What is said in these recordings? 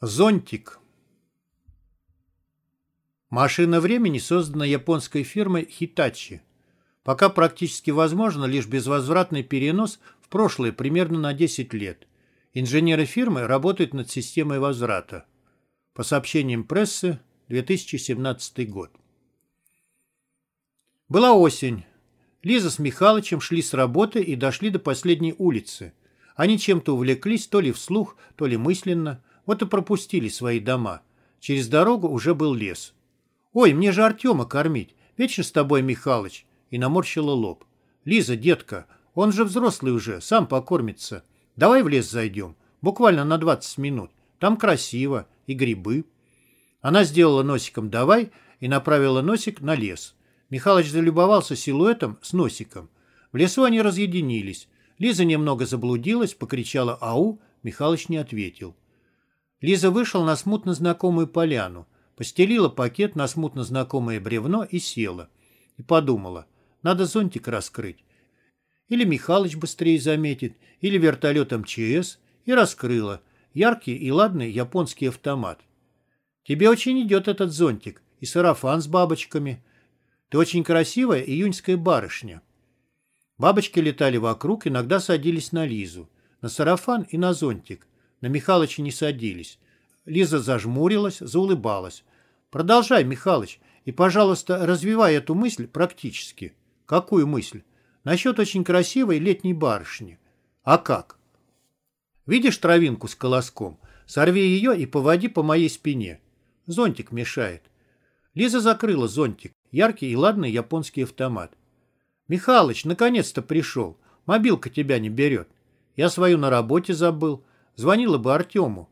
Зонтик. Машина времени создана японской фирмой Hitachi. Пока практически возможно лишь безвозвратный перенос в прошлое примерно на 10 лет. Инженеры фирмы работают над системой возврата. По сообщениям прессы, 2017 год. Была осень. Лиза с Михалычем шли с работы и дошли до последней улицы. Они чем-то увлеклись, то ли вслух, то ли мысленно – вот и пропустили свои дома. Через дорогу уже был лес. «Ой, мне же Артема кормить. Вечно с тобой, Михалыч!» И наморщила лоб. «Лиза, детка, он же взрослый уже, сам покормится. Давай в лес зайдем. Буквально на 20 минут. Там красиво. И грибы». Она сделала носиком «давай» и направила носик на лес. Михалыч залюбовался силуэтом с носиком. В лесу они разъединились. Лиза немного заблудилась, покричала «Ау!» Михалыч не ответил. Лиза вышла на смутно знакомую поляну, постелила пакет на смутно знакомое бревно и села. И подумала, надо зонтик раскрыть. Или Михалыч быстрее заметит, или вертолет МЧС, и раскрыла. Яркий и ладный японский автомат. Тебе очень идет этот зонтик, и сарафан с бабочками. Ты очень красивая июньская барышня. Бабочки летали вокруг, иногда садились на Лизу, на сарафан и на зонтик. На Михалыча не садились. Лиза зажмурилась, заулыбалась. «Продолжай, Михалыч, и, пожалуйста, развивай эту мысль практически». «Какую мысль?» «Насчет очень красивой летней барышни». «А как?» «Видишь травинку с колоском? Сорви ее и поводи по моей спине. Зонтик мешает». Лиза закрыла зонтик, яркий и ладный японский автомат. «Михалыч, наконец-то пришел. Мобилка тебя не берет. Я свою на работе забыл. Звонила бы Артему.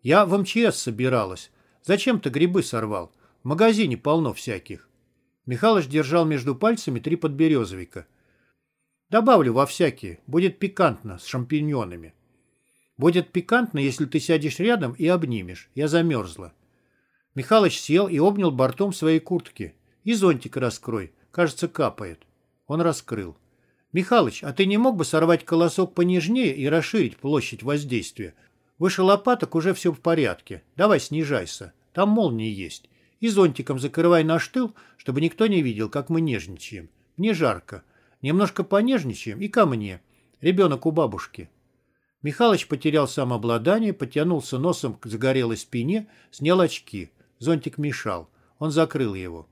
Я в МЧС собиралась. Зачем ты грибы сорвал? В магазине полно всяких. Михалыч держал между пальцами три подберезовика. Добавлю во всякие. Будет пикантно, с шампиньонами. Будет пикантно, если ты сядешь рядом и обнимешь. Я замерзла. Михалыч сел и обнял бортом своей куртки. И зонтик раскрой. Кажется, капает. Он раскрыл. «Михалыч, а ты не мог бы сорвать колосок понежнее и расширить площадь воздействия? Выше лопаток уже все в порядке. Давай снижайся. Там молнии есть. И зонтиком закрывай наш тыл, чтобы никто не видел, как мы нежничаем. Мне жарко. Немножко понежничаем и ко мне. Ребенок у бабушки». Михалыч потерял самообладание, потянулся носом к загорелой спине, снял очки. Зонтик мешал. Он закрыл его.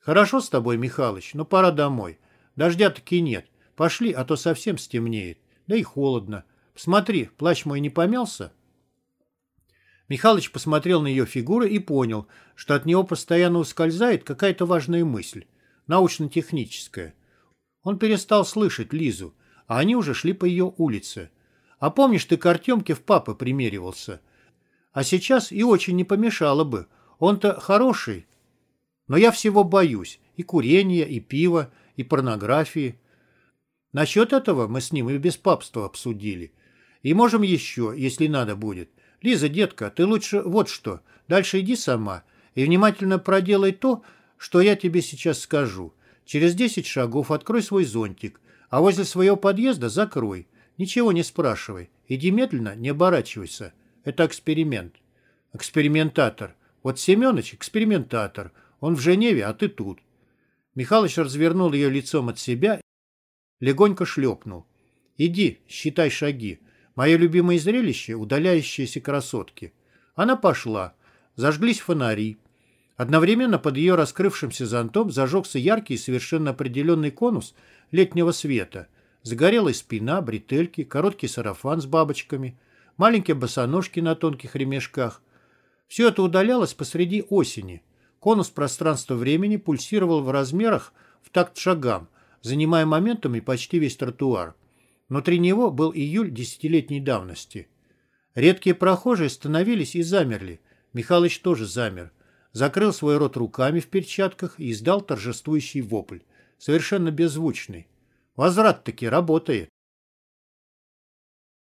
«Хорошо с тобой, Михалыч, но пора домой. Дождя таки нет. Пошли, а то совсем стемнеет. Да и холодно. Посмотри, плащ мой не помялся?» Михалыч посмотрел на ее фигуру и понял, что от него постоянно ускользает какая-то важная мысль, научно-техническая. Он перестал слышать Лизу, а они уже шли по ее улице. «А помнишь, ты к Артемке в папы примеривался? А сейчас и очень не помешало бы. Он-то хороший. Но я всего боюсь. И курения, и пива, и порнографии. Насчет этого мы с ним и без папства обсудили. И можем еще, если надо будет. Лиза, детка, ты лучше вот что. Дальше иди сама и внимательно проделай то, что я тебе сейчас скажу. Через десять шагов открой свой зонтик, а возле своего подъезда закрой. Ничего не спрашивай. Иди медленно, не оборачивайся. Это эксперимент. Экспериментатор. Вот Семенович экспериментатор. Он в Женеве, а ты тут. Михалыч развернул ее лицом от себя Легонько шлепнул. «Иди, считай шаги. Мое любимое зрелище — удаляющиеся красотки». Она пошла. Зажглись фонари. Одновременно под ее раскрывшимся зонтом зажегся яркий и совершенно определенный конус летнего света. Загорелась спина, бретельки, короткий сарафан с бабочками, маленькие босоножки на тонких ремешках. Все это удалялось посреди осени. Конус пространства-времени пульсировал в размерах в такт шагам, занимая моментами почти весь тротуар. Внутри него был июль десятилетней давности. Редкие прохожие становились и замерли. Михалыч тоже замер. Закрыл свой рот руками в перчатках и издал торжествующий вопль. Совершенно беззвучный. Возврат таки работает.